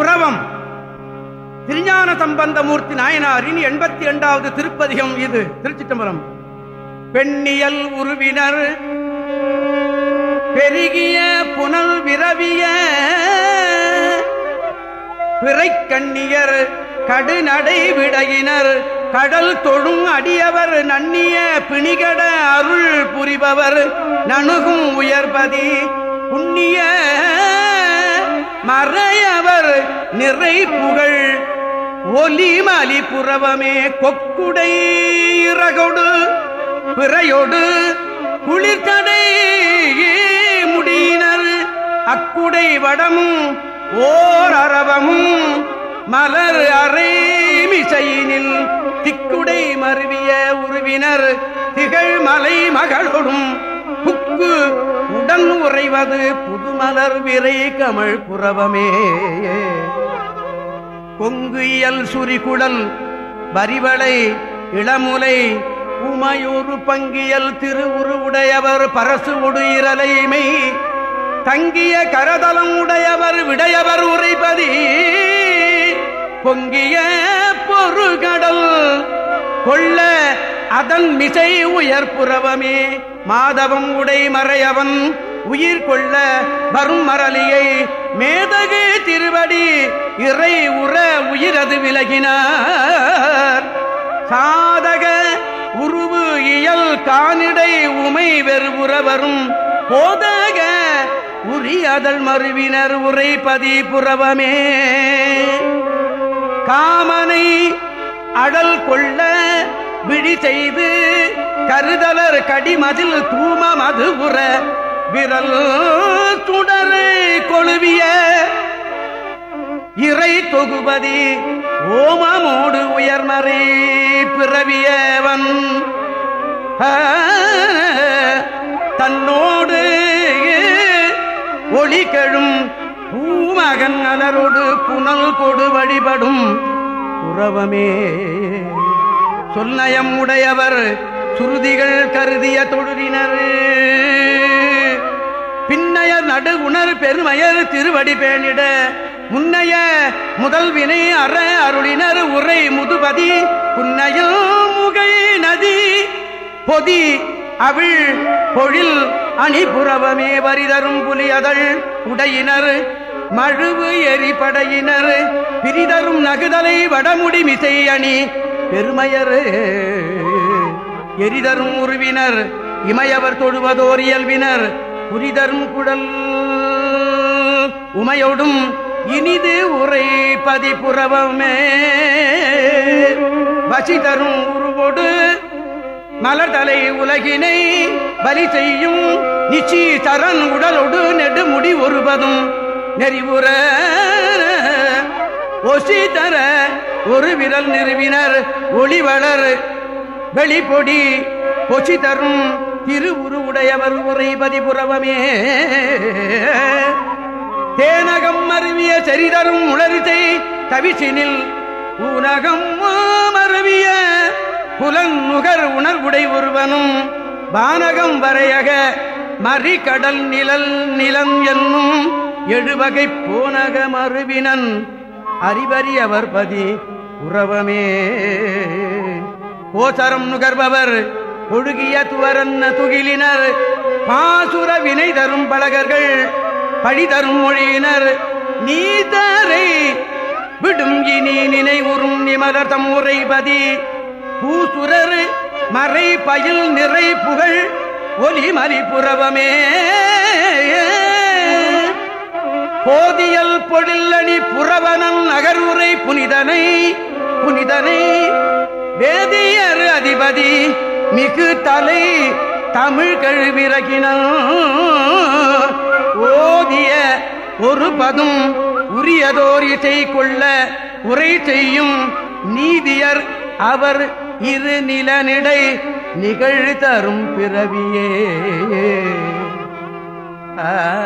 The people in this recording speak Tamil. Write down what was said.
உறவம். திருஞான சம்பந்தமூர்த்தி நாயனாரின் எண்பத்தி இரண்டாவது திருப்பதிகம் இது திருச்சிட்டம்பரம் பெண்ணியல் உருவினர் பெருகிய புனல் விரவிய பிறைக்கண்ணியர் கடுநடை விடையினர் கடல் தொழும் அடியவர் நன்னிய பிணிகட அருள் புரிபவர் நணுகும் உயர்பதி நிறை புகழ் ஒலிமலி புறவமே கொக்குடை இறகொடு பிறையொடு குளிர்கடை முடியினர். அக்குடை வடமும் ஓர் அரவமும் மலர் அரைமிசையினில் திக்குடை மருவிய உருவினர். திகழ் மலை மகளொடும் புக்கு உடன் உறைவது புதுமலர் விரை கமழ் புறவமே பொங்கு இயல் சுரிகுடல் வரிவளை இளமுலை உமையூறு பங்கியல் திருவுரு உடையவர் பரசு உடுயிரலைமை தங்கிய கரதலம் உடையவர் விடையவர் உரைபதி பொங்கிய பொறுகடல் கொள்ள அதன் மிசை உயர்புறவமே மாதவம் உடை மறையவன் உயிர் கொள்ள வரும் மரலியை மேதகு திருவடி இறை உற உயிரது விலகினார். சாதக உருவு இயல் கானிடை உமை வெறுபுறவரும் போதாக போதக உரியதல் மறுவினர் உரைப்பதி புறவமே காமனை அடல் கொள்ள விழி செய்து கருதலர் கடிமதில் தூம மதுபுற விரல் துட இறை தொகுபதி ஓமமோடு உயர்மறை பிறவியவன். தன்னோடு ஒளி கழும் பூமகன் அலரோடு புனல் கொடு வழிபடும் உறவமே. சொல்நயம் உடையவர் சுருதிகள் கருதிய தொழுதினர். பின்னைய நடு உணர் பெருமையர் திருவடி பேணிட முன்னைய முதல் வினை அற அருளினர் உரை முதுபதி புன்னையில் முகை நதி பொதி அவிழ் பொழில் அணிபுறவமே வரிதரும் புலியதழ் உடையினர் மழுவு எரிபடையினர் பிரிதரும் நகுதலை வடமுடி மிசை அணி பெருமையர் எரிதரும் உருவினர் இமையவர் தொழுவதோர் இயல்பினர் புரிதரும் குடல் உமையோடும் இனிது உரை பதிப்புறவமே. வசி தரும் உருவோடு மலர்தலை உலகினை பலி செய்யும் நிச்சி தரன் உடலோடு நெடுமுடி ஒருபதும் நெறிவுற ஒசி தர ஒரு விரல் நிறுவினர் ஒளிவளர் வெளிப்பொடி பொசி தரும் திருவுரு உடையவர் உரை பதிபுறவமே தேனகம் மருவிய சரிதரும் உளரிசை தவிசினில் உனகம் மருவிய புலன் நுகர் உணர்வுடை ஒருவனும் வானகம் வரையக மறிகடல் நிழல் நிலம் என்னும் எழுவகை போனக மறுவினன் அறிவறியவர் பதி உறவமே. கோசரம் நுகர்பவர் ஒழுகிய துவரன்ன துகிலினர் பாசுர வினை தரும் பழகர்கள் பழிதரும் மொழியினர் நீதரை விடும் இனி நினைவுறும் நிமலர் தம் உரைபதி பூசுரர் மறை பயில் நிறை புகழ் ஒலிமலி புறவமே போதியல் பொழில்லணி புறவனன் நகருரை புனிதனை புனிதனை வேதியர் அதிபதி. மிகு தலை தமிழ் கழுவிறகினான் ஓதிய ஒரு பதும் உரியதோர் இசை கொள்ள உரை செய்யும் நீதியர் அவர் இரு நிலனிடை நிகழ் தரும் பிறவியே. ஆ.